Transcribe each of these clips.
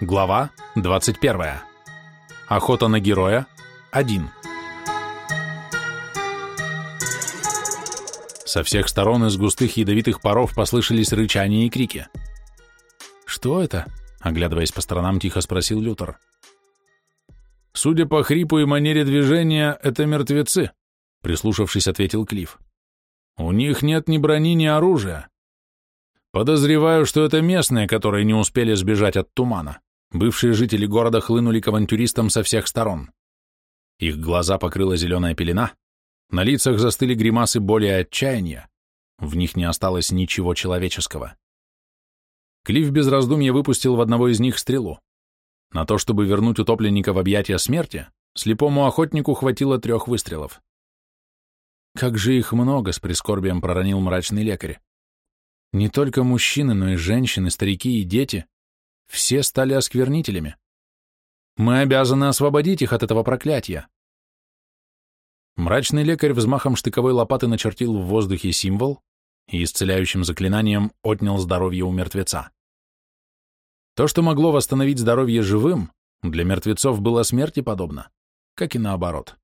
Глава 21. Охота на героя 1. Со всех сторон из густых ядовитых паров послышались рычания и крики. «Что это?» — оглядываясь по сторонам, тихо спросил Лютер. «Судя по хрипу и манере движения, это мертвецы», — прислушавшись, ответил Клифф. «У них нет ни брони, ни оружия. Подозреваю, что это местные, которые не успели сбежать от тумана. Бывшие жители города хлынули к авантюристам со всех сторон. Их глаза покрыла зеленая пелена, на лицах застыли гримасы боли и отчаяния, в них не осталось ничего человеческого. Клифф без раздумья выпустил в одного из них стрелу. На то, чтобы вернуть утопленника в объятия смерти, слепому охотнику хватило трех выстрелов. «Как же их много!» — с прискорбием проронил мрачный лекарь. Не только мужчины, но и женщины, старики и дети. Все стали осквернителями. Мы обязаны освободить их от этого проклятия. Мрачный лекарь взмахом штыковой лопаты начертил в воздухе символ и исцеляющим заклинанием отнял здоровье у мертвеца. То, что могло восстановить здоровье живым, для мертвецов было смерти подобно, как и наоборот.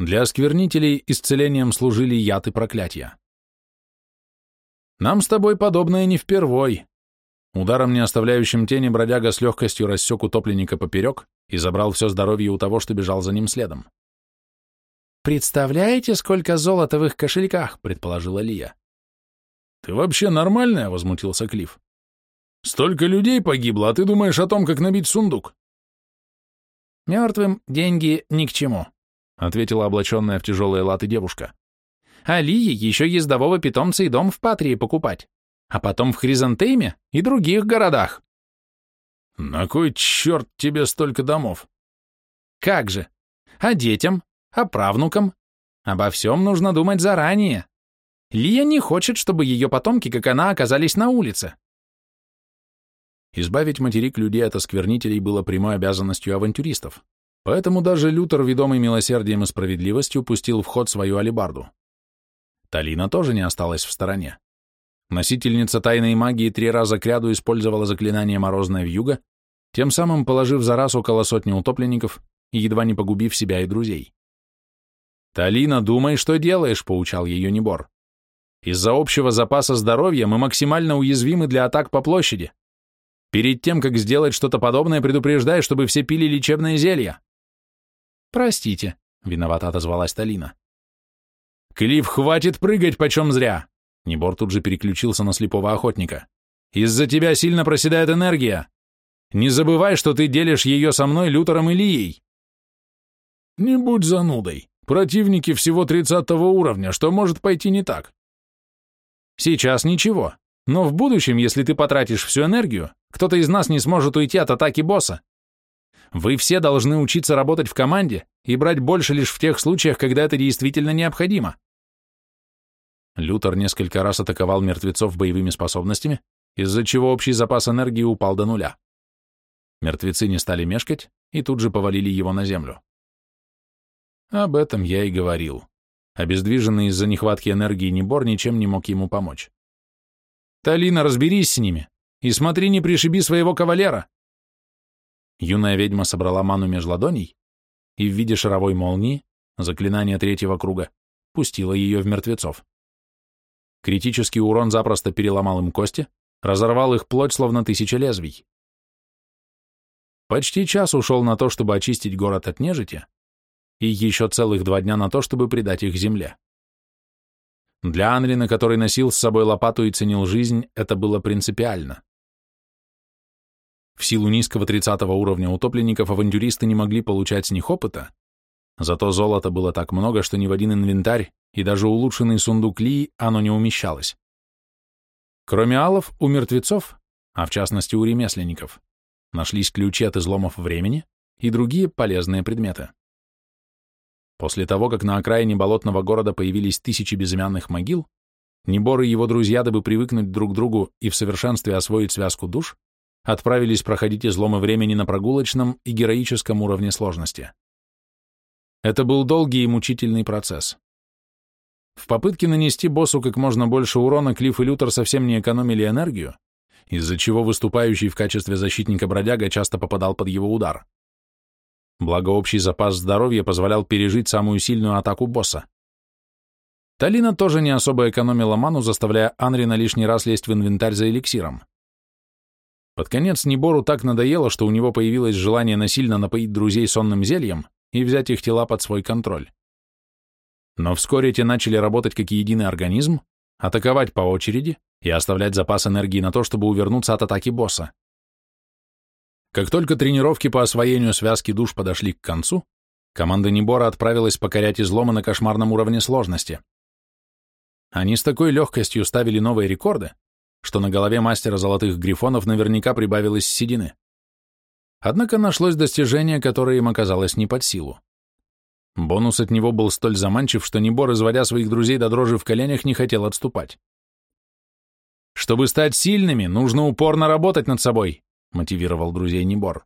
Для осквернителей исцелением служили яд и проклятия. Нам с тобой подобное не впервой. Ударом, не оставляющим тени, бродяга с легкостью рассек утопленника поперек и забрал все здоровье у того, что бежал за ним следом. «Представляете, сколько золота в их кошельках?» — предположила Лия. «Ты вообще нормальная?» — возмутился Клифф. «Столько людей погибло, а ты думаешь о том, как набить сундук?» «Мертвым деньги ни к чему», — ответила облаченная в тяжелые латы девушка. А Лии еще ездового питомца и дом в Патрии покупать, а потом в Хризантеме и других городах. На кой черт тебе столько домов? Как же? А детям? А правнукам? Обо всем нужно думать заранее. Лия не хочет, чтобы ее потомки, как она, оказались на улице. Избавить материк людей от осквернителей было прямой обязанностью авантюристов, поэтому даже Лютер, ведомый милосердием и справедливостью, пустил в ход свою алебарду. Талина тоже не осталась в стороне. Носительница тайной магии три раза кряду использовала заклинание «Морозная вьюга», тем самым положив за раз около сотни утопленников и едва не погубив себя и друзей. «Талина, думай, что делаешь», — поучал ее Небор. «Из-за общего запаса здоровья мы максимально уязвимы для атак по площади. Перед тем, как сделать что-то подобное, предупреждай, чтобы все пили лечебное зелье». «Простите», — виновато отозвалась Талина. «Клифф, хватит прыгать почем зря!» Небор тут же переключился на слепого охотника. «Из-за тебя сильно проседает энергия. Не забывай, что ты делишь ее со мной, Лютером и Лией». «Не будь занудой. Противники всего тридцатого уровня, что может пойти не так?» «Сейчас ничего, но в будущем, если ты потратишь всю энергию, кто-то из нас не сможет уйти от атаки босса. Вы все должны учиться работать в команде и брать больше лишь в тех случаях, когда это действительно необходимо. Лютер несколько раз атаковал мертвецов боевыми способностями, из-за чего общий запас энергии упал до нуля. Мертвецы не стали мешкать и тут же повалили его на землю. Об этом я и говорил. Обездвиженный из-за нехватки энергии Небор ничем не мог ему помочь. «Талина, разберись с ними и смотри, не пришиби своего кавалера!» Юная ведьма собрала ману меж ладоней и в виде шаровой молнии, заклинание третьего круга, пустила ее в мертвецов. Критический урон запросто переломал им кости, разорвал их плоть, словно тысяча лезвий. Почти час ушел на то, чтобы очистить город от нежити, и еще целых два дня на то, чтобы предать их земле. Для Анрина, который носил с собой лопату и ценил жизнь, это было принципиально. В силу низкого 30 уровня утопленников авантюристы не могли получать с них опыта, зато золота было так много, что ни в один инвентарь и даже улучшенный сундук Ли оно не умещалось. Кроме алов, у мертвецов, а в частности у ремесленников, нашлись ключи от изломов времени и другие полезные предметы. После того, как на окраине болотного города появились тысячи безымянных могил, Небор и его друзья, дабы привыкнуть друг к другу и в совершенстве освоить связку душ, отправились проходить изломы времени на прогулочном и героическом уровне сложности. Это был долгий и мучительный процесс. В попытке нанести боссу как можно больше урона Клифф и Лютер совсем не экономили энергию из-за чего выступающий в качестве защитника бродяга часто попадал под его удар. Благо общий запас здоровья позволял пережить самую сильную атаку босса. Талина тоже не особо экономила ману, заставляя Анрина лишний раз лезть в инвентарь за эликсиром. Под конец Небору так надоело, что у него появилось желание насильно напоить друзей сонным зельем и взять их тела под свой контроль. Но вскоре те начали работать как единый организм, атаковать по очереди и оставлять запас энергии на то, чтобы увернуться от атаки босса. Как только тренировки по освоению связки душ подошли к концу, команда Небора отправилась покорять изломы на кошмарном уровне сложности. Они с такой легкостью ставили новые рекорды, что на голове мастера золотых грифонов наверняка прибавилось седины. Однако нашлось достижение, которое им оказалось не под силу. Бонус от него был столь заманчив, что Небор, изводя своих друзей до дрожи в коленях, не хотел отступать. «Чтобы стать сильными, нужно упорно работать над собой», — мотивировал друзей Небор.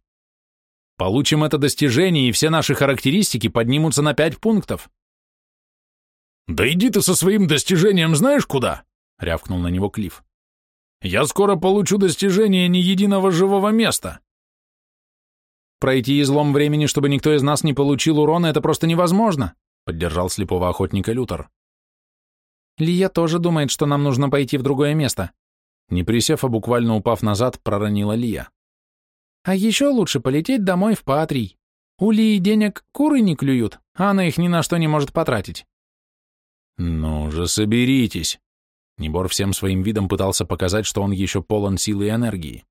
«Получим это достижение, и все наши характеристики поднимутся на пять пунктов». «Да иди ты со своим достижением знаешь куда?» — рявкнул на него Клифф. Я скоро получу достижение ни единого живого места. Пройти излом времени, чтобы никто из нас не получил урона, это просто невозможно, поддержал слепого охотника Лютер. Лия тоже думает, что нам нужно пойти в другое место. Не присев, а буквально упав назад, проронила Лия. А еще лучше полететь домой в Патрий. У Лии денег куры не клюют, а она их ни на что не может потратить. Ну же, соберитесь, Небор всем своим видом пытался показать, что он еще полон силы и энергии.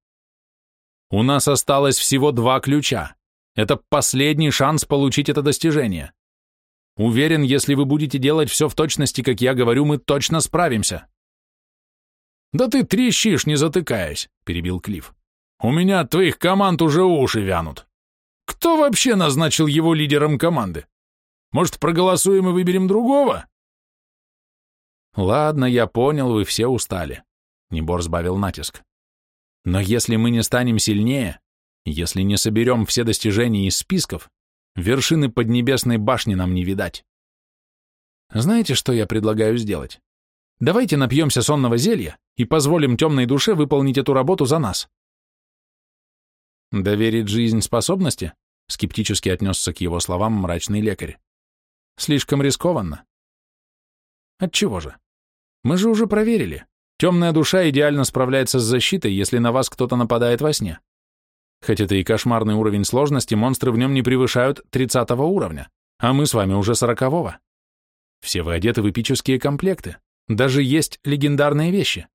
«У нас осталось всего два ключа. Это последний шанс получить это достижение. Уверен, если вы будете делать все в точности, как я говорю, мы точно справимся». «Да ты трещишь, не затыкаясь», — перебил Клифф. «У меня от твоих команд уже уши вянут. Кто вообще назначил его лидером команды? Может, проголосуем и выберем другого?» Ладно, я понял, вы все устали. Небор сбавил натиск. Но если мы не станем сильнее, если не соберем все достижения из списков, вершины Поднебесной башни нам не видать. Знаете, что я предлагаю сделать? Давайте напьемся сонного зелья и позволим темной душе выполнить эту работу за нас. Доверить жизнь способности? Скептически отнесся к его словам мрачный лекарь. Слишком рискованно. Отчего же? Мы же уже проверили. Темная душа идеально справляется с защитой, если на вас кто-то нападает во сне. Хоть это и кошмарный уровень сложности, монстры в нем не превышают 30 уровня, а мы с вами уже 40-го. Все вы одеты в эпические комплекты. Даже есть легендарные вещи.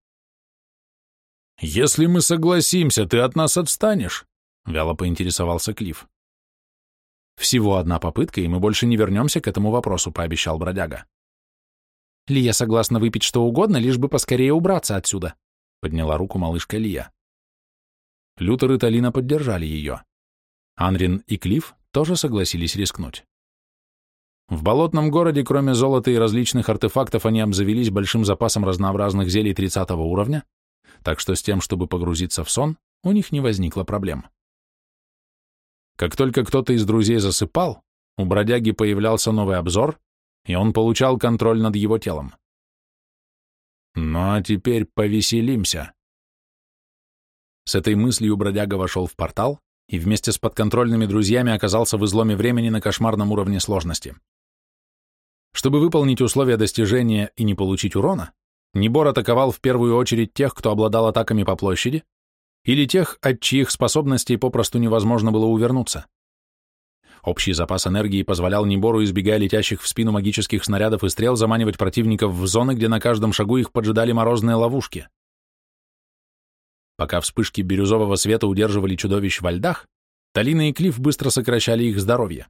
«Если мы согласимся, ты от нас отстанешь», — вяло поинтересовался Клифф. «Всего одна попытка, и мы больше не вернемся к этому вопросу», — пообещал бродяга. Лия согласна выпить что угодно, лишь бы поскорее убраться отсюда», — подняла руку малышка Лия. Лютер и Талина поддержали ее. Анрин и Клифф тоже согласились рискнуть. В болотном городе, кроме золота и различных артефактов, они обзавелись большим запасом разнообразных зелий 30 уровня, так что с тем, чтобы погрузиться в сон, у них не возникло проблем. Как только кто-то из друзей засыпал, у бродяги появлялся новый обзор, и он получал контроль над его телом. Ну а теперь повеселимся. С этой мыслью бродяга вошел в портал и вместе с подконтрольными друзьями оказался в изломе времени на кошмарном уровне сложности. Чтобы выполнить условия достижения и не получить урона, Небор атаковал в первую очередь тех, кто обладал атаками по площади, или тех, от чьих способностей попросту невозможно было увернуться. Общий запас энергии позволял Небору, избегая летящих в спину магических снарядов и стрел, заманивать противников в зоны, где на каждом шагу их поджидали морозные ловушки. Пока вспышки бирюзового света удерживали чудовищ во льдах, Талина и Клифф быстро сокращали их здоровье.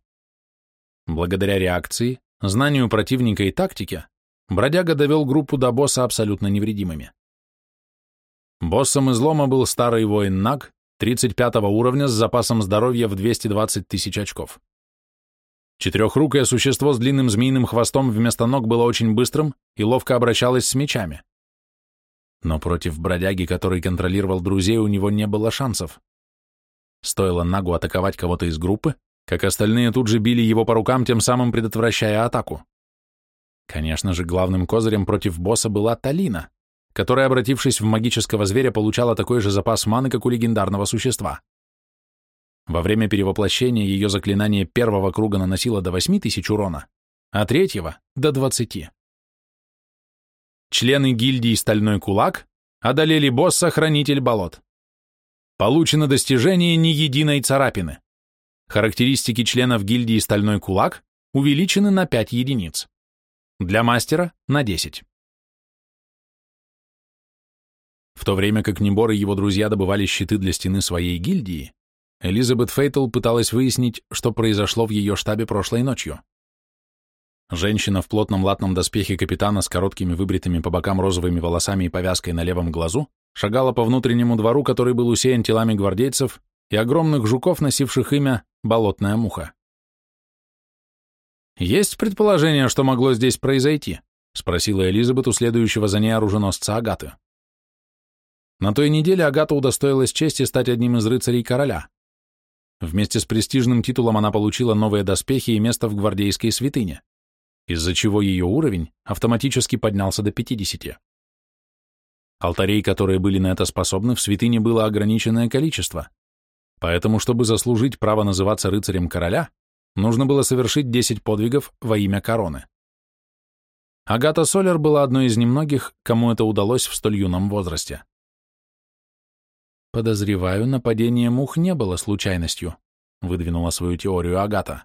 Благодаря реакции, знанию противника и тактике, бродяга довел группу до босса абсолютно невредимыми. Боссом излома был старый воин Наг, 35 уровня с запасом здоровья в 220 тысяч очков. Четырехрукое существо с длинным змеиным хвостом вместо ног было очень быстрым и ловко обращалось с мечами. Но против бродяги, который контролировал друзей, у него не было шансов. Стоило Нагу атаковать кого-то из группы, как остальные тут же били его по рукам, тем самым предотвращая атаку. Конечно же, главным козырем против босса была Талина, которая, обратившись в магического зверя, получала такой же запас маны, как у легендарного существа. Во время перевоплощения ее заклинание первого круга наносило до 8000 урона, а третьего — до 20. Члены гильдии «Стальной кулак» одолели босса «Хранитель болот». Получено достижение ни единой царапины. Характеристики членов гильдии «Стальной кулак» увеличены на 5 единиц. Для мастера — на 10. В то время как Небор и его друзья добывали щиты для стены своей гильдии, Элизабет Фейтл пыталась выяснить, что произошло в ее штабе прошлой ночью. Женщина в плотном латном доспехе капитана с короткими выбритыми по бокам розовыми волосами и повязкой на левом глазу шагала по внутреннему двору, который был усеян телами гвардейцев и огромных жуков, носивших имя «Болотная муха». «Есть предположение, что могло здесь произойти?» — спросила Элизабет у следующего за ней оруженосца Агаты. На той неделе Агата удостоилась чести стать одним из рыцарей короля. Вместе с престижным титулом она получила новые доспехи и место в гвардейской святыне, из-за чего ее уровень автоматически поднялся до 50. Алтарей, которые были на это способны, в святыне было ограниченное количество, поэтому, чтобы заслужить право называться рыцарем короля, нужно было совершить 10 подвигов во имя короны. Агата Солер была одной из немногих, кому это удалось в столь юном возрасте. Подозреваю, нападение мух не было случайностью, выдвинула свою теорию Агата.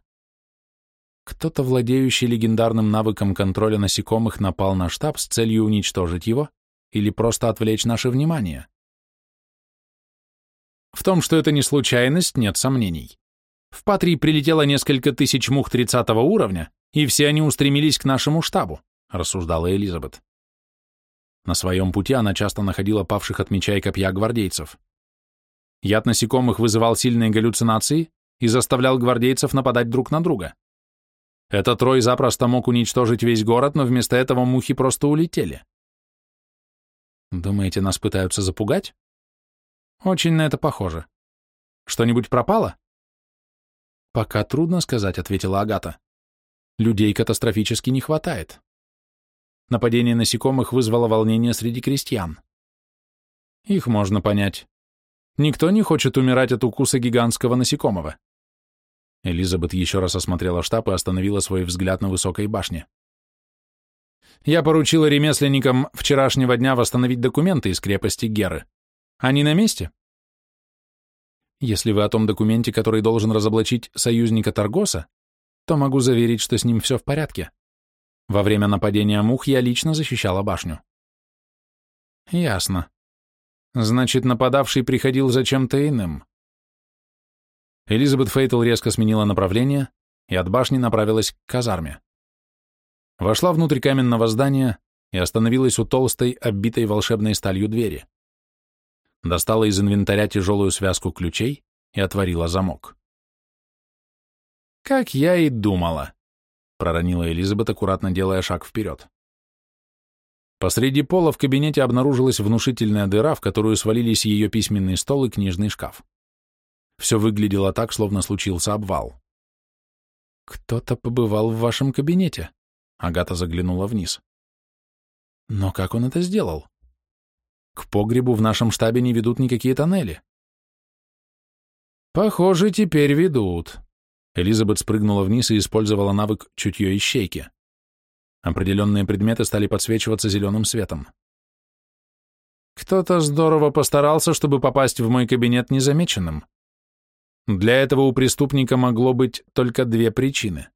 Кто-то, владеющий легендарным навыком контроля насекомых, напал на штаб с целью уничтожить его или просто отвлечь наше внимание. В том, что это не случайность, нет сомнений. В Патрии прилетело несколько тысяч мух 30 уровня, и все они устремились к нашему штабу, рассуждала Элизабет. На своем пути она часто находила павших от меча и копья гвардейцев. Яд насекомых вызывал сильные галлюцинации и заставлял гвардейцев нападать друг на друга. Этот рой запросто мог уничтожить весь город, но вместо этого мухи просто улетели. Думаете, нас пытаются запугать? Очень на это похоже. Что-нибудь пропало? Пока трудно сказать, ответила Агата. Людей катастрофически не хватает. Нападение насекомых вызвало волнение среди крестьян. Их можно понять. Никто не хочет умирать от укуса гигантского насекомого. Элизабет еще раз осмотрела штаб и остановила свой взгляд на высокой башне. Я поручила ремесленникам вчерашнего дня восстановить документы из крепости Геры. Они на месте? Если вы о том документе, который должен разоблачить союзника Таргоса, то могу заверить, что с ним все в порядке. Во время нападения мух я лично защищала башню. Ясно. Значит, нападавший приходил за чем-то иным. Элизабет Фейтл резко сменила направление и от башни направилась к казарме. Вошла внутрь каменного здания и остановилась у толстой, оббитой волшебной сталью двери. Достала из инвентаря тяжелую связку ключей и отворила замок. «Как я и думала», — проронила Элизабет, аккуратно делая шаг вперед. Посреди пола в кабинете обнаружилась внушительная дыра, в которую свалились ее письменный стол и книжный шкаф. Все выглядело так, словно случился обвал. «Кто-то побывал в вашем кабинете», — Агата заглянула вниз. «Но как он это сделал? К погребу в нашем штабе не ведут никакие тоннели». «Похоже, теперь ведут». Элизабет спрыгнула вниз и использовала навык чутье ищейки. Определенные предметы стали подсвечиваться зеленым светом. Кто-то здорово постарался, чтобы попасть в мой кабинет незамеченным. Для этого у преступника могло быть только две причины.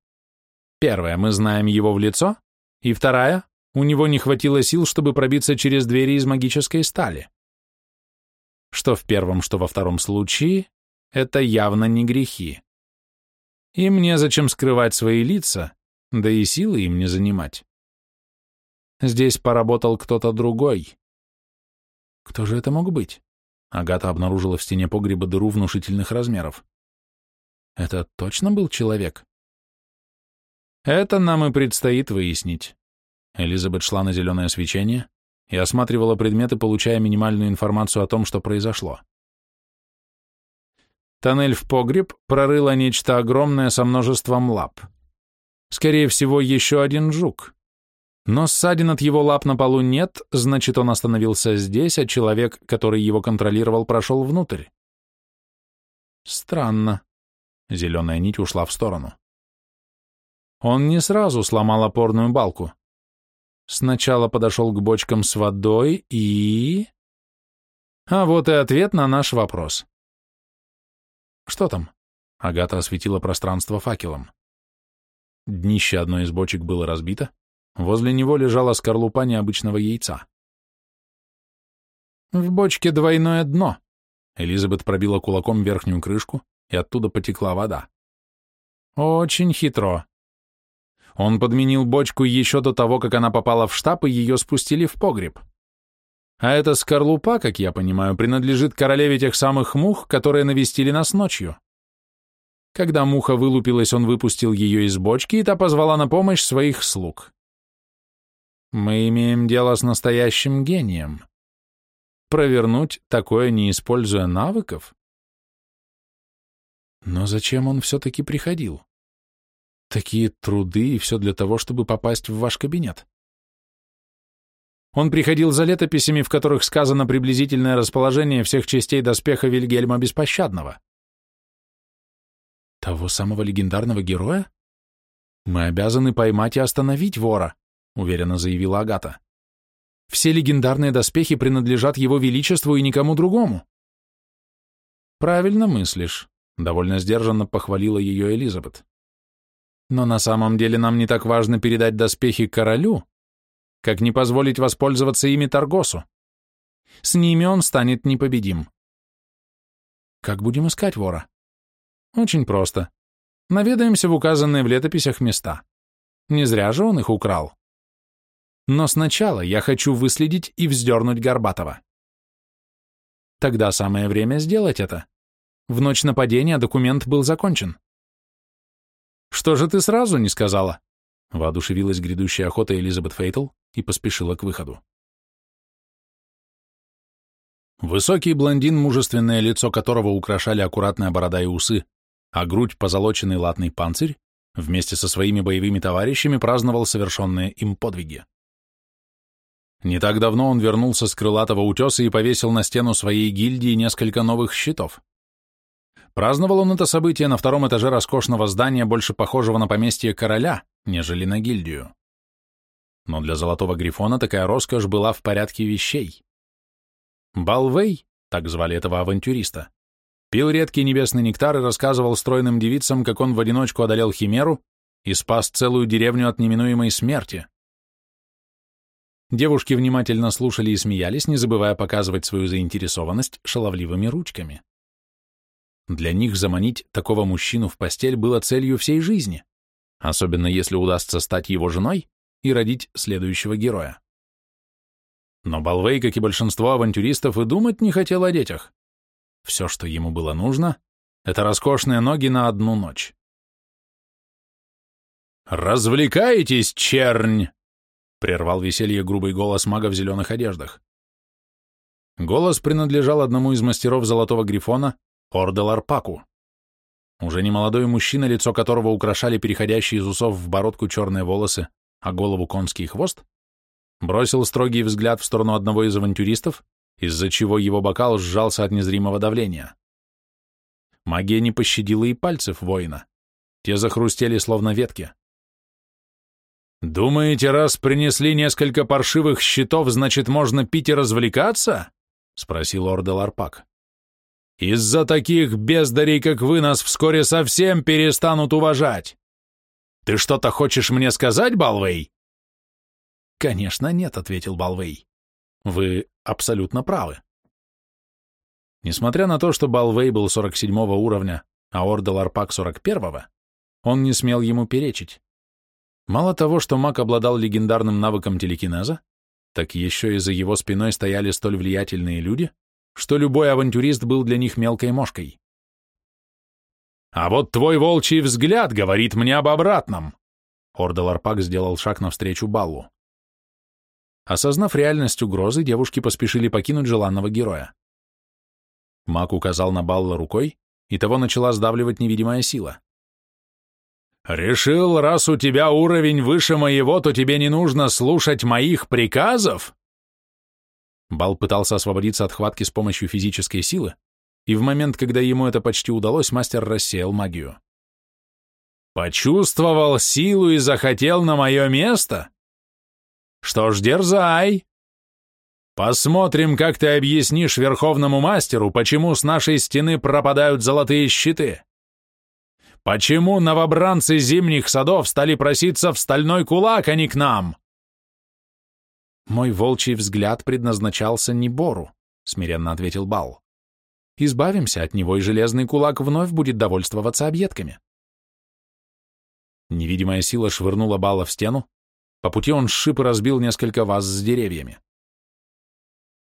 Первая, мы знаем его в лицо, и вторая, у него не хватило сил, чтобы пробиться через двери из магической стали. Что в первом, что во втором случае, это явно не грехи. И мне зачем скрывать свои лица, да и силы им не занимать. Здесь поработал кто-то другой. Кто же это мог быть? Агата обнаружила в стене погреба дыру внушительных размеров. Это точно был человек? Это нам и предстоит выяснить. Элизабет шла на зеленое свечение и осматривала предметы, получая минимальную информацию о том, что произошло. Тоннель в погреб прорыло нечто огромное со множеством лап. Скорее всего, еще один жук. Но ссадин от его лап на полу нет, значит, он остановился здесь, а человек, который его контролировал, прошел внутрь. Странно. Зеленая нить ушла в сторону. Он не сразу сломал опорную балку. Сначала подошел к бочкам с водой и... А вот и ответ на наш вопрос. Что там? Агата осветила пространство факелом. Днище одной из бочек было разбито, возле него лежала скорлупа необычного яйца. В бочке двойное дно. Элизабет пробила кулаком верхнюю крышку, и оттуда потекла вода. Очень хитро. Он подменил бочку еще до того, как она попала в штаб, и ее спустили в погреб. А эта скорлупа, как я понимаю, принадлежит королеве тех самых мух, которые навестили нас ночью. Когда муха вылупилась, он выпустил ее из бочки, и та позвала на помощь своих слуг. Мы имеем дело с настоящим гением. Провернуть такое, не используя навыков? Но зачем он все-таки приходил? Такие труды и все для того, чтобы попасть в ваш кабинет. Он приходил за летописями, в которых сказано приблизительное расположение всех частей доспеха Вильгельма Беспощадного. Того самого легендарного героя? Мы обязаны поймать и остановить вора, уверенно заявила Агата. Все легендарные доспехи принадлежат его величеству и никому другому. Правильно мыслишь, довольно сдержанно похвалила ее Элизабет. Но на самом деле нам не так важно передать доспехи королю, как не позволить воспользоваться ими Таргосу. С ними он станет непобедим. Как будем искать вора? Очень просто. Наведаемся в указанные в летописях места. Не зря же он их украл. Но сначала я хочу выследить и вздернуть Горбатова. Тогда самое время сделать это. В ночь нападения документ был закончен. «Что же ты сразу не сказала?» Воодушевилась грядущая охота Элизабет Фейтл и поспешила к выходу. Высокий блондин, мужественное лицо которого украшали аккуратная борода и усы, а грудь позолоченный латный панцирь, вместе со своими боевыми товарищами праздновал совершенные им подвиги. Не так давно он вернулся с крылатого утеса и повесил на стену своей гильдии несколько новых щитов. Праздновал он это событие на втором этаже роскошного здания, больше похожего на поместье короля, нежели на гильдию. Но для Золотого Грифона такая роскошь была в порядке вещей. Балвей, так звали этого авантюриста, пил редкий небесный нектар и рассказывал стройным девицам, как он в одиночку одолел Химеру и спас целую деревню от неминуемой смерти. Девушки внимательно слушали и смеялись, не забывая показывать свою заинтересованность шаловливыми ручками. Для них заманить такого мужчину в постель было целью всей жизни, особенно если удастся стать его женой и родить следующего героя. Но Балвей, как и большинство авантюристов, и думать не хотел о детях. Все, что ему было нужно, это роскошные ноги на одну ночь. «Развлекаетесь, чернь!» — прервал веселье грубый голос мага в зеленых одеждах. Голос принадлежал одному из мастеров Золотого Грифона, Ордел Арпаку. Уже немолодой мужчина, лицо которого украшали переходящие из усов в бородку черные волосы, а голову конский хвост, бросил строгий взгляд в сторону одного из авантюристов, из-за чего его бокал сжался от незримого давления. Магия не пощадила и пальцев воина. Те захрустели, словно ветки. «Думаете, раз принесли несколько паршивых щитов, значит, можно пить и развлекаться?» — спросил Ордел Арпак. Из-за таких бездарей, как вы, нас вскоре совсем перестанут уважать. Ты что-то хочешь мне сказать, Балвей? Конечно, нет, ответил Балвей. Вы абсолютно правы. Несмотря на то, что Балвей был 47 уровня, а Ордел Арпак 41-го, он не смел ему перечить. Мало того, что маг обладал легендарным навыком телекинеза, так еще и за его спиной стояли столь влиятельные люди, что любой авантюрист был для них мелкой мошкой. «А вот твой волчий взгляд говорит мне об обратном!» Ордел Арпак сделал шаг навстречу Баллу. Осознав реальность угрозы, девушки поспешили покинуть желанного героя. Маг указал на Балла рукой, и того начала сдавливать невидимая сила. «Решил, раз у тебя уровень выше моего, то тебе не нужно слушать моих приказов?» Бал пытался освободиться от хватки с помощью физической силы, и в момент, когда ему это почти удалось, мастер рассеял магию. «Почувствовал силу и захотел на мое место? Что ж, дерзай! Посмотрим, как ты объяснишь верховному мастеру, почему с нашей стены пропадают золотые щиты. Почему новобранцы зимних садов стали проситься в стальной кулак, а не к нам?» «Мой волчий взгляд предназначался не Бору», — смиренно ответил Бал. «Избавимся от него, и железный кулак вновь будет довольствоваться объедками». Невидимая сила швырнула Бала в стену, по пути он сшиб и разбил несколько ваз с деревьями.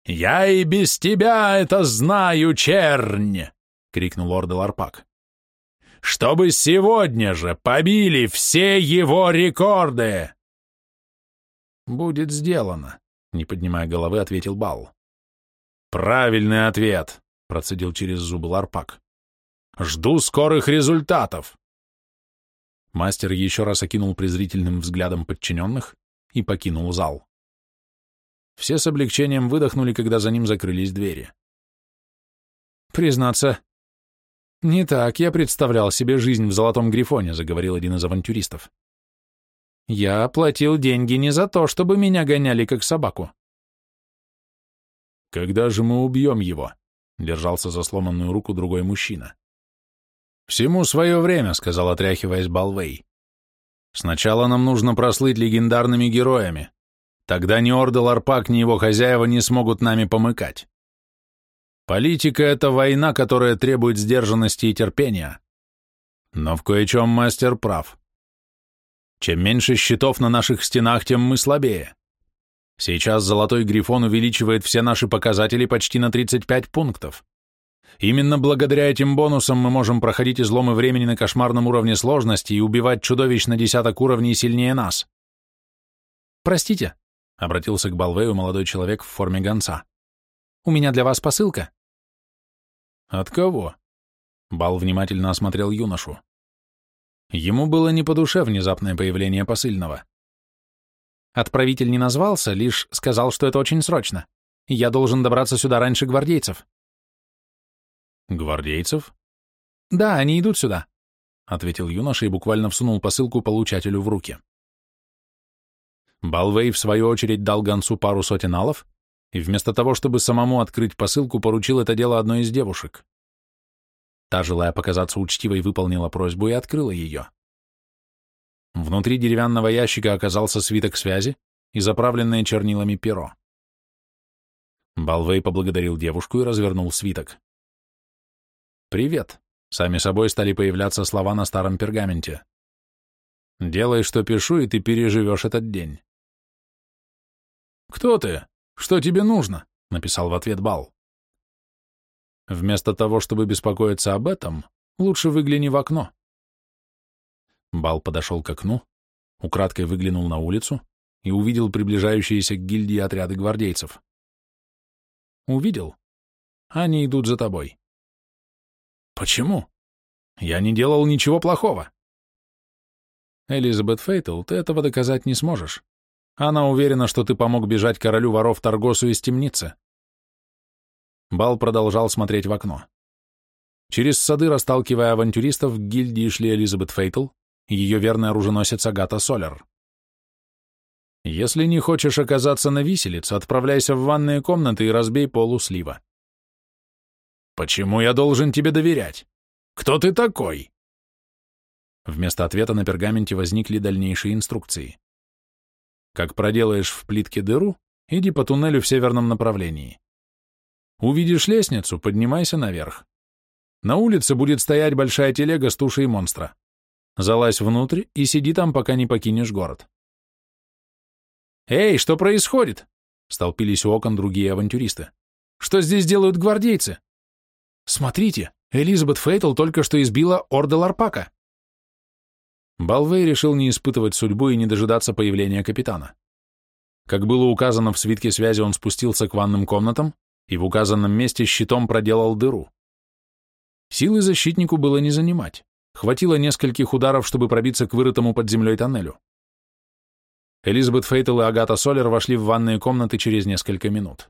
«Я и без тебя это знаю, чернь!» — крикнул Ордел Арпак. «Чтобы сегодня же побили все его рекорды!» «Будет сделано», — не поднимая головы, ответил Бал. «Правильный ответ», — процедил через зубы Ларпак. «Жду скорых результатов». Мастер еще раз окинул презрительным взглядом подчиненных и покинул зал. Все с облегчением выдохнули, когда за ним закрылись двери. «Признаться, не так я представлял себе жизнь в Золотом Грифоне», — заговорил один из авантюристов. Я платил деньги не за то, чтобы меня гоняли как собаку. Когда же мы убьем его? Держался за сломанную руку другой мужчина. Всему свое время, сказал, отряхиваясь Балвей. Сначала нам нужно прослыть легендарными героями. Тогда ни Ордел Арпак, ни его хозяева не смогут нами помыкать. Политика — это война, которая требует сдержанности и терпения. Но в кое-чем мастер прав. Чем меньше щитов на наших стенах, тем мы слабее. Сейчас Золотой Грифон увеличивает все наши показатели почти на 35 пунктов. Именно благодаря этим бонусам мы можем проходить изломы времени на кошмарном уровне сложности и убивать чудовищ на десяток уровней сильнее нас. «Простите», — обратился к Балвею молодой человек в форме гонца. «У меня для вас посылка». «От кого?» Бал внимательно осмотрел юношу. Ему было не по душе внезапное появление посыльного. Отправитель не назвался, лишь сказал, что это очень срочно. Я должен добраться сюда раньше гвардейцев. Гвардейцев? Да, они идут сюда, ответил юноша и буквально всунул посылку получателю в руки. Балвей, в свою очередь, дал гонцу пару сотен алов и вместо того, чтобы самому открыть посылку, поручил это дело одной из девушек. Та, желая показаться учтивой, выполнила просьбу и открыла ее. Внутри деревянного ящика оказался свиток связи и заправленное чернилами перо. Балвей поблагодарил девушку и развернул свиток. «Привет», — сами собой стали появляться слова на старом пергаменте. «Делай, что пишу, и ты переживешь этот день». «Кто ты? Что тебе нужно?» — написал в ответ Бал. Вместо того, чтобы беспокоиться об этом, лучше выгляни в окно. Бал подошел к окну, украдкой выглянул на улицу и увидел приближающиеся к гильдии отряды гвардейцев. Увидел. Они идут за тобой. Почему? Я не делал ничего плохого. Элизабет Фейтл, ты этого доказать не сможешь. Она уверена, что ты помог бежать королю воров Таргосу из темницы. Бал продолжал смотреть в окно. Через сады, расталкивая авантюристов, к гильдии шли Элизабет Фейтл и ее верный оруженосец Агата Солер. Если не хочешь оказаться на виселице, отправляйся в ванные комнаты и разбей полу слива. Почему я должен тебе доверять? Кто ты такой? Вместо ответа на пергаменте возникли дальнейшие инструкции. Как проделаешь в плитке дыру, иди по туннелю в северном направлении. Увидишь лестницу, поднимайся наверх. На улице будет стоять большая телега с тушей монстра. Залазь внутрь и сиди там, пока не покинешь город. «Эй, что происходит?» — столпились у окон другие авантюристы. «Что здесь делают гвардейцы?» «Смотрите, Элизабет Фейтл только что избила Орда Ларпака». Балвей решил не испытывать судьбу и не дожидаться появления капитана. Как было указано в свитке связи, он спустился к ванным комнатам, и в указанном месте щитом проделал дыру. Силы защитнику было не занимать, хватило нескольких ударов, чтобы пробиться к вырытому под землей тоннелю. Элизабет Фейтл и Агата Солер вошли в ванные комнаты через несколько минут.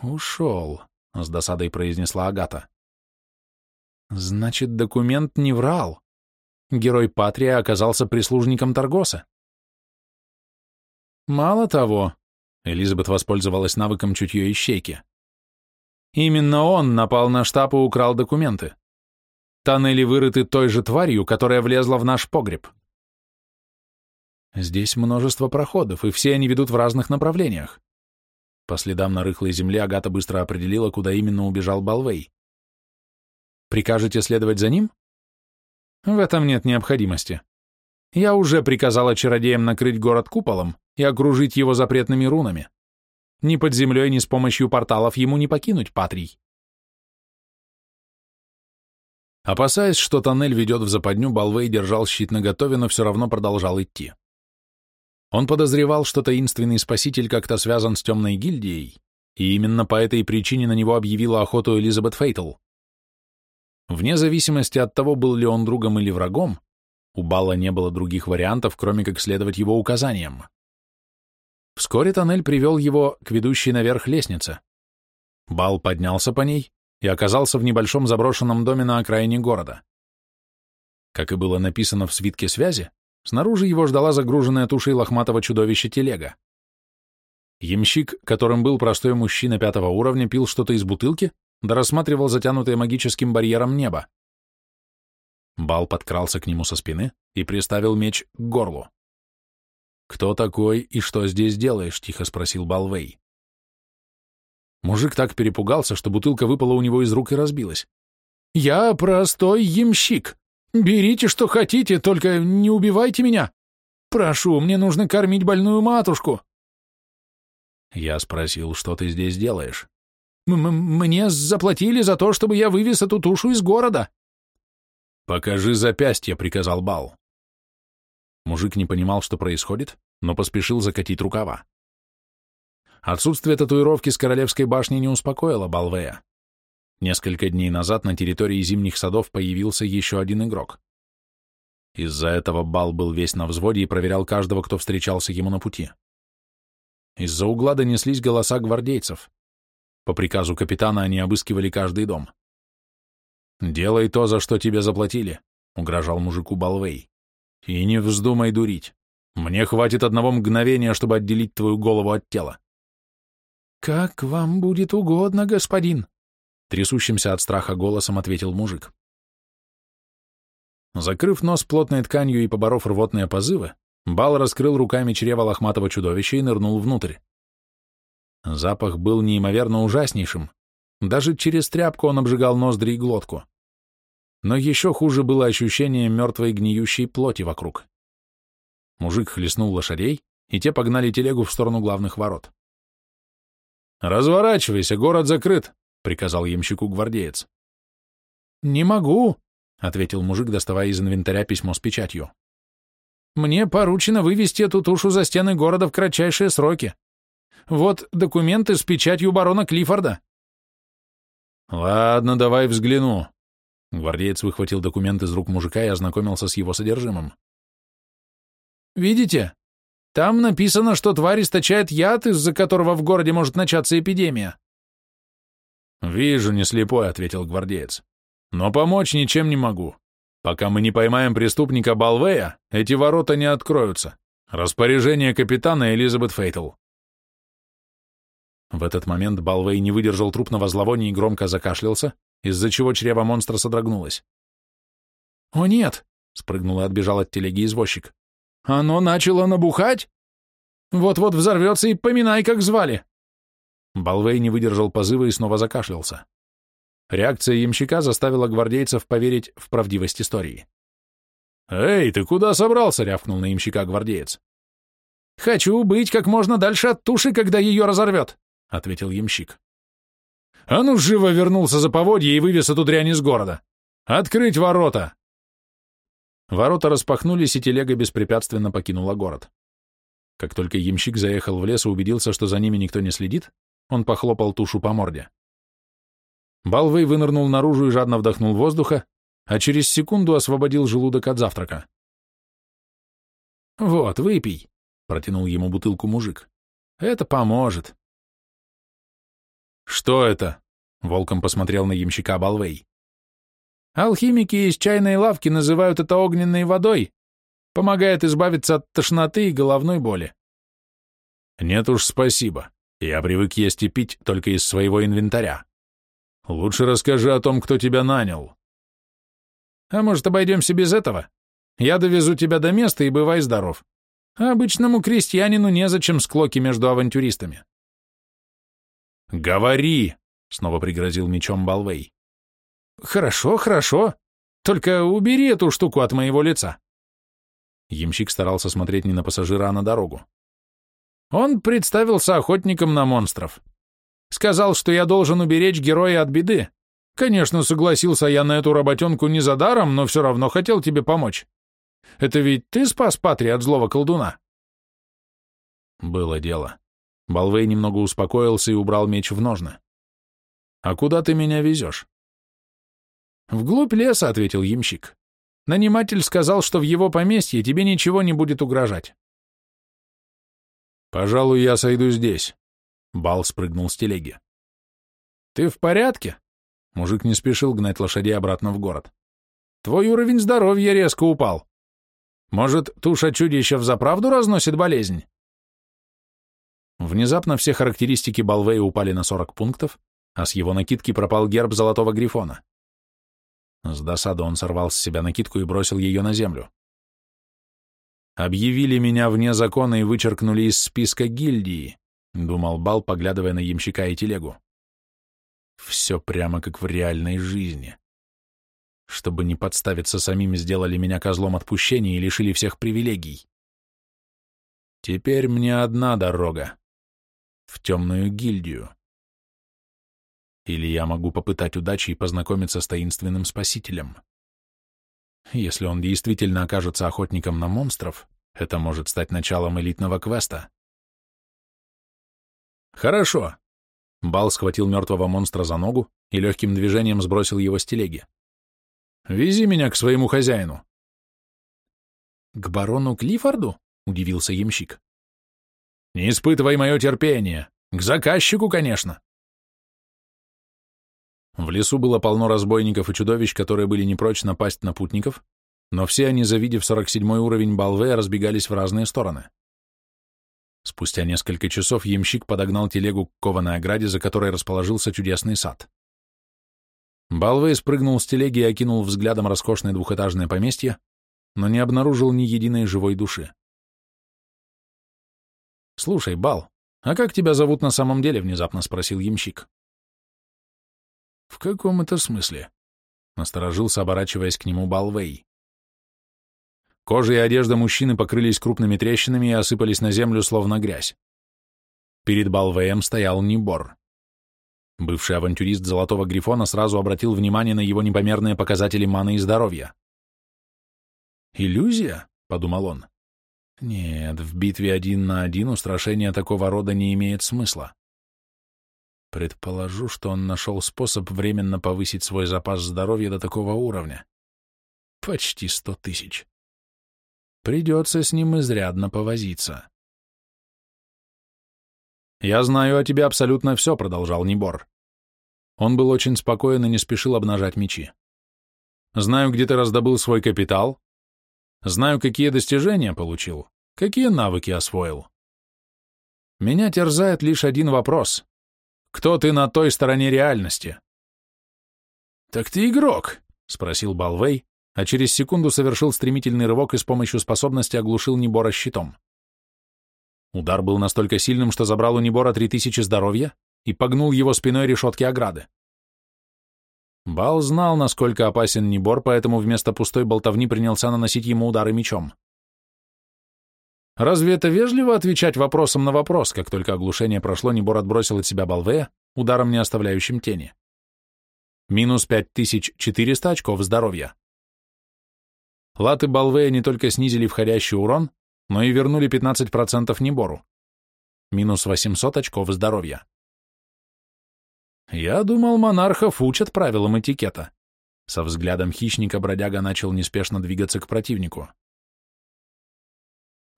«Ушел», — с досадой произнесла Агата. «Значит, документ не врал. Герой Патрия оказался прислужником Таргоса». «Мало того», — Элизабет воспользовалась навыком чутье ищейки. «Именно он напал на штаб и украл документы. Тоннели вырыты той же тварью, которая влезла в наш погреб». Здесь множество проходов, и все они ведут в разных направлениях. По следам на рыхлой земле Агата быстро определила, куда именно убежал Балвей. Прикажете следовать за ним? В этом нет необходимости. Я уже приказала чародеям накрыть город куполом и окружить его запретными рунами. Ни под землей, ни с помощью порталов ему не покинуть Патрий. Опасаясь, что тоннель ведет в западню, Балвей держал щит наготове, но все равно продолжал идти. Он подозревал, что таинственный спаситель как-то связан с темной гильдией, и именно по этой причине на него объявила охоту Элизабет Фейтл. Вне зависимости от того, был ли он другом или врагом, у Балла не было других вариантов, кроме как следовать его указаниям. Вскоре тоннель привел его к ведущей наверх лестнице. Бал поднялся по ней и оказался в небольшом заброшенном доме на окраине города. Как и было написано в свитке связи, Снаружи его ждала загруженная тушей лохматого чудовища телега. Ямщик, которым был простой мужчина пятого уровня, пил что-то из бутылки, да рассматривал затянутое магическим барьером небо. Бал подкрался к нему со спины и приставил меч к горлу. «Кто такой и что здесь делаешь?» — тихо спросил Балвей. Мужик так перепугался, что бутылка выпала у него из рук и разбилась. «Я простой ямщик», Берите, что хотите, только не убивайте меня. Прошу, мне нужно кормить больную матушку. Я спросил, что ты здесь делаешь. М -м Мне заплатили за то, чтобы я вывез эту тушу из города. Покажи запястье, приказал Бал. Мужик не понимал, что происходит, но поспешил закатить рукава. Отсутствие татуировки с королевской башни не успокоило Балвея. Несколько дней назад на территории зимних садов появился еще один игрок. Из-за этого Бал был весь на взводе и проверял каждого, кто встречался ему на пути. Из-за угла донеслись голоса гвардейцев. По приказу капитана они обыскивали каждый дом. «Делай то, за что тебе заплатили», — угрожал мужику Балвей. «И не вздумай дурить. Мне хватит одного мгновения, чтобы отделить твою голову от тела». «Как вам будет угодно, господин», Трясущимся от страха голосом ответил мужик. Закрыв нос плотной тканью и поборов рвотные позывы, Бал раскрыл руками чрево лохматого чудовища и нырнул внутрь. Запах был неимоверно ужаснейшим. Даже через тряпку он обжигал ноздри и глотку. Но еще хуже было ощущение мертвой гниющей плоти вокруг. Мужик хлестнул лошадей, и те погнали телегу в сторону главных ворот. «Разворачивайся, город закрыт!» — приказал ямщику гвардеец. «Не могу», — ответил мужик, доставая из инвентаря письмо с печатью. «Мне поручено вывести эту тушу за стены города в кратчайшие сроки. Вот документы с печатью барона Клиффорда». «Ладно, давай взгляну». Гвардеец выхватил документ из рук мужика и ознакомился с его содержимым. «Видите? Там написано, что тварь источает яд, из-за которого в городе может начаться эпидемия. «Вижу, не слепой», — ответил гвардеец. «Но помочь ничем не могу. Пока мы не поймаем преступника Балвея, эти ворота не откроются. Распоряжение капитана Элизабет Фейтл». В этот момент Балвей не выдержал трупного зловония и громко закашлялся, из-за чего чрево монстра содрогнулось. «О нет!» — спрыгнул и отбежал от телеги извозчик. «Оно начало набухать? Вот-вот взорвется и поминай, как звали!» Балвей не выдержал позыва и снова закашлялся. Реакция ямщика заставила гвардейцев поверить в правдивость истории. «Эй, ты куда собрался?» — рявкнул на ямщика гвардеец. «Хочу быть как можно дальше от туши, когда ее разорвет», — ответил ямщик. «А ну, живо вернулся за поводье и вывез эту дрянь из города! Открыть ворота!» Ворота распахнулись, и телега беспрепятственно покинула город. Как только ямщик заехал в лес и убедился, что за ними никто не следит, он похлопал тушу по морде. Балвей вынырнул наружу и жадно вдохнул воздуха, а через секунду освободил желудок от завтрака. «Вот, выпей», — протянул ему бутылку мужик. «Это поможет». «Что это?» — волком посмотрел на ямщика Балвей. «Алхимики из чайной лавки называют это огненной водой. Помогает избавиться от тошноты и головной боли». «Нет уж, спасибо. Я привык есть и пить только из своего инвентаря. Лучше расскажи о том, кто тебя нанял». «А может, обойдемся без этого? Я довезу тебя до места и бывай здоров. А обычному крестьянину незачем склоки между авантюристами». «Говори!» — снова пригрозил мечом Балвей. «Хорошо, хорошо. Только убери эту штуку от моего лица». Ямщик старался смотреть не на пассажира, а на дорогу. Он представился охотником на монстров. Сказал, что я должен уберечь героя от беды. Конечно, согласился я на эту работенку не за даром, но все равно хотел тебе помочь. Это ведь ты спас Патри от злого колдуна?» Было дело. Балвей немного успокоился и убрал меч в ножны. «А куда ты меня везешь?» «Вглубь леса», — ответил ямщик. «Наниматель сказал, что в его поместье тебе ничего не будет угрожать». «Пожалуй, я сойду здесь». Бал спрыгнул с телеги. «Ты в порядке?» Мужик не спешил гнать лошадей обратно в город. «Твой уровень здоровья резко упал. Может, туша чудища взаправду разносит болезнь?» Внезапно все характеристики Балвея упали на 40 пунктов, а с его накидки пропал герб Золотого Грифона. С досады он сорвал с себя накидку и бросил ее на землю. «Объявили меня вне закона и вычеркнули из списка гильдии», — думал Бал, поглядывая на ямщика и телегу. «Все прямо как в реальной жизни. Чтобы не подставиться самим, сделали меня козлом отпущения и лишили всех привилегий. Теперь мне одна дорога — в темную гильдию. Или я могу попытать удачи и познакомиться с таинственным спасителем. Если он действительно окажется охотником на монстров, это может стать началом элитного квеста. Хорошо. Бал схватил мертвого монстра за ногу и легким движением сбросил его с телеги. Вези меня к своему хозяину. К барону Клиффорду? Удивился ямщик. Не испытывай мое терпение. К заказчику, конечно. В лесу было полно разбойников и чудовищ, которые были не прочь напасть на путников, но все они, завидев 47 уровень Балвея, разбегались в разные стороны. Спустя несколько часов ямщик подогнал телегу к кованой ограде, за которой расположился чудесный сад. Балвей спрыгнул с телеги и окинул взглядом роскошное двухэтажное поместье, но не обнаружил ни единой живой души. «Слушай, Бал, а как тебя зовут на самом деле?» — внезапно спросил ямщик. «В каком это смысле?» — насторожился, оборачиваясь к нему Балвей. Кожа и одежда мужчины покрылись крупными трещинами и осыпались на землю, словно грязь. Перед Балвеем стоял Нибор. Бывший авантюрист Золотого Грифона сразу обратил внимание на его непомерные показатели маны и здоровья. «Иллюзия?» — подумал он. «Нет, в битве один на один устрашение такого рода не имеет смысла. Предположу, что он нашел способ временно повысить свой запас здоровья до такого уровня. Почти сто тысяч. Придется с ним изрядно повозиться. «Я знаю о тебе абсолютно все», — продолжал Небор. Он был очень спокоен и не спешил обнажать мечи. «Знаю, где ты раздобыл свой капитал. Знаю, какие достижения получил, какие навыки освоил. Меня терзает лишь один вопрос. Кто ты на той стороне реальности? Так ты игрок, спросил Балвей, а через секунду совершил стремительный рывок и с помощью способности оглушил Небора щитом. Удар был настолько сильным, что забрал у Небора три тысячи здоровья и погнул его спиной решетки ограды. Бал знал, насколько опасен Небор, поэтому вместо пустой болтовни принялся наносить ему удары мечом. Разве это вежливо отвечать вопросом на вопрос, как только оглушение прошло, Небор отбросил от себя Балвея, ударом не оставляющим тени? Минус 5400 очков здоровья. Латы Балвея не только снизили входящий урон, но и вернули 15% Небору. Минус 800 очков здоровья. Я думал, монархов учат правилам этикета. Со взглядом хищника бродяга начал неспешно двигаться к противнику.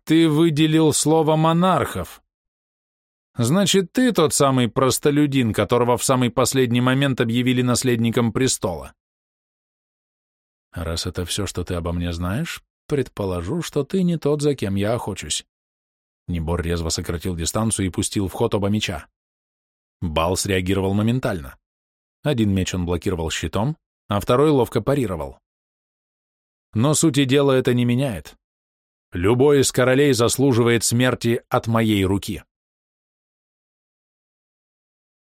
«Ты выделил слово «монархов». Значит, ты тот самый простолюдин, которого в самый последний момент объявили наследником престола. Раз это все, что ты обо мне знаешь, предположу, что ты не тот, за кем я охочусь. Небор резво сократил дистанцию и пустил в ход оба меча. Бал среагировал моментально. Один меч он блокировал щитом, а второй ловко парировал. Но сути дела это не меняет. Любой из королей заслуживает смерти от моей руки.